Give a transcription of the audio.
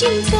Chim